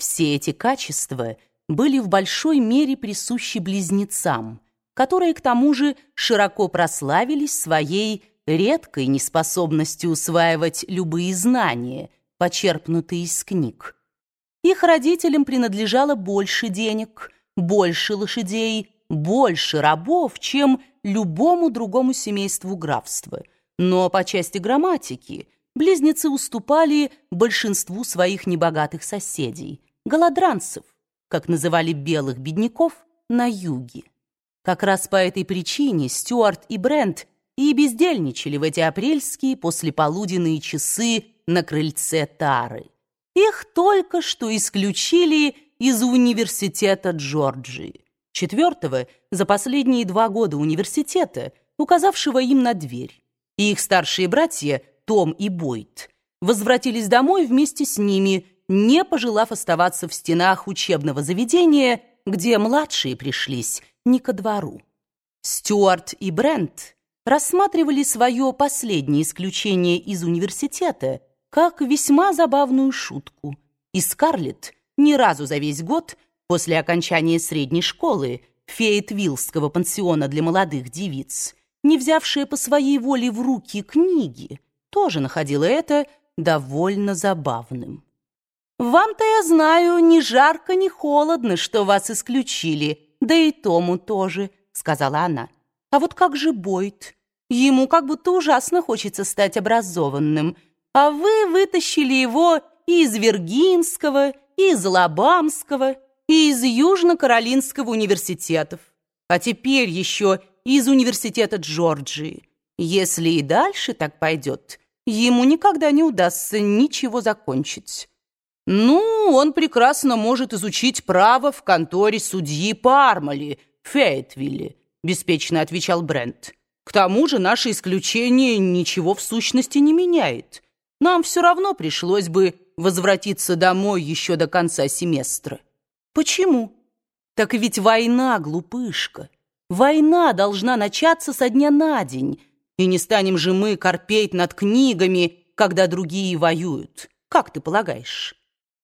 Все эти качества были в большой мере присущи близнецам, которые к тому же широко прославились своей редкой неспособностью усваивать любые знания, почерпнутые из книг. Их родителям принадлежало больше денег, больше лошадей, больше рабов, чем любому другому семейству графства. Но по части грамматики близнецы уступали большинству своих небогатых соседей, голодранцев, как называли белых бедняков, на юге. Как раз по этой причине Стюарт и Брент и бездельничали в эти апрельские послеполуденные часы на крыльце Тары. Их только что исключили из университета Джорджии, четвертого за последние два года университета, указавшего им на дверь. И их старшие братья, Том и Бойт, возвратились домой вместе с ними, не пожелав оставаться в стенах учебного заведения, где младшие пришлись не ко двору. Стюарт и Брент рассматривали свое последнее исключение из университета как весьма забавную шутку, и Скарлетт ни разу за весь год после окончания средней школы Фейтвиллского пансиона для молодых девиц, не взявшая по своей воле в руки книги, тоже находила это довольно забавным. «Вам-то, я знаю, ни жарко, ни холодно, что вас исключили», да и Тому тоже», — сказала она. «А вот как же Бойт? Ему как будто ужасно хочется стать образованным, а вы вытащили его и из Виргинского, и из Лабамского, и из Южно-Каролинского университетов, а теперь еще из университета Джорджии. Если и дальше так пойдет, ему никогда не удастся ничего закончить». «Ну, он прекрасно может изучить право в конторе судьи Пармали Фейтвилле», беспечно отвечал Брент. «К тому же наше исключение ничего в сущности не меняет. Нам все равно пришлось бы возвратиться домой еще до конца семестра». «Почему?» «Так ведь война, глупышка. Война должна начаться со дня на день, и не станем же мы корпеть над книгами, когда другие воюют. Как ты полагаешь?»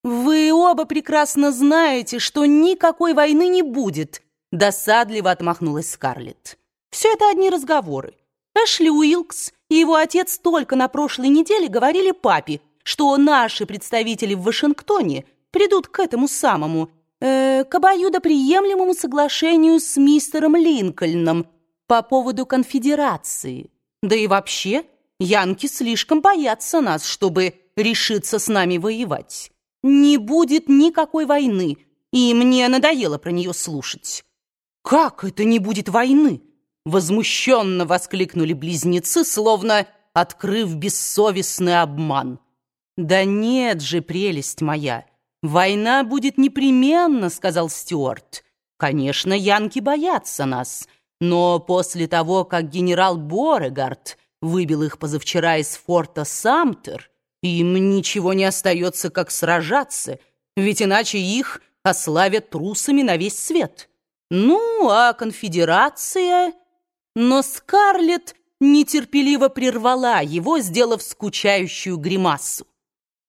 «Вы оба прекрасно знаете, что никакой войны не будет», досадливо отмахнулась Скарлетт. «Все это одни разговоры. Эшли Уилкс и его отец только на прошлой неделе говорили папе, что наши представители в Вашингтоне придут к этому самому, э, к обоюдоприемлемому соглашению с мистером Линкольном по поводу конфедерации. Да и вообще, янки слишком боятся нас, чтобы решиться с нами воевать». Не будет никакой войны, и мне надоело про нее слушать. «Как это не будет войны?» Возмущенно воскликнули близнецы, словно открыв бессовестный обман. «Да нет же, прелесть моя, война будет непременно», — сказал Стюарт. «Конечно, янки боятся нас, но после того, как генерал Борегард выбил их позавчера из форта Самтер, им ничего не остается, как сражаться, ведь иначе их ославят трусами на весь свет. Ну, а конфедерация... Но Скарлетт нетерпеливо прервала его, сделав скучающую гримасу.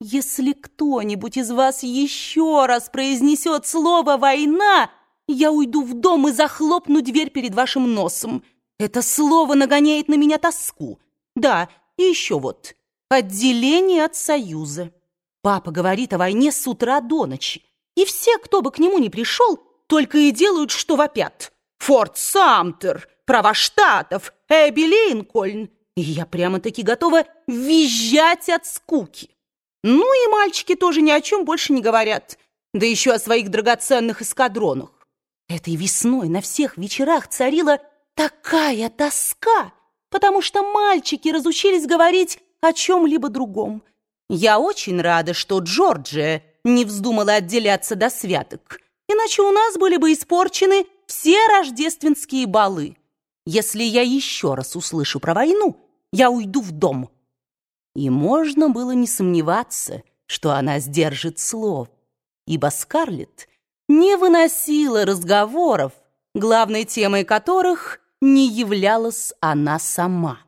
«Если кто-нибудь из вас еще раз произнесет слово «война», я уйду в дом и захлопну дверь перед вашим носом. Это слово нагоняет на меня тоску. Да, и еще вот. Отделение от Союза. Папа говорит о войне с утра до ночи. И все, кто бы к нему ни пришел, только и делают, что вопят. Форт Самтер, права штатов, Эбби Линкольн. И я прямо-таки готова визжать от скуки. Ну и мальчики тоже ни о чем больше не говорят. Да еще о своих драгоценных эскадронах. Этой весной на всех вечерах царила такая тоска, потому что мальчики разучились говорить о чем-либо другом. Я очень рада, что Джорджия не вздумала отделяться до святок, иначе у нас были бы испорчены все рождественские балы. Если я еще раз услышу про войну, я уйду в дом». И можно было не сомневаться, что она сдержит слов, ибо Скарлетт не выносила разговоров, главной темой которых не являлась она сама.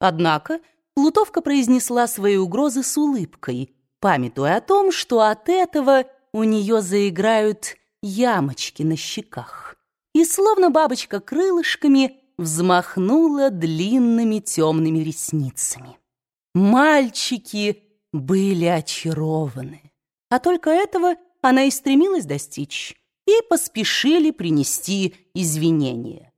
Однако Плутовка произнесла свои угрозы с улыбкой, памятуя о том, что от этого у нее заиграют ямочки на щеках. И словно бабочка крылышками взмахнула длинными темными ресницами. Мальчики были очарованы, а только этого она и стремилась достичь, и поспешили принести извинения.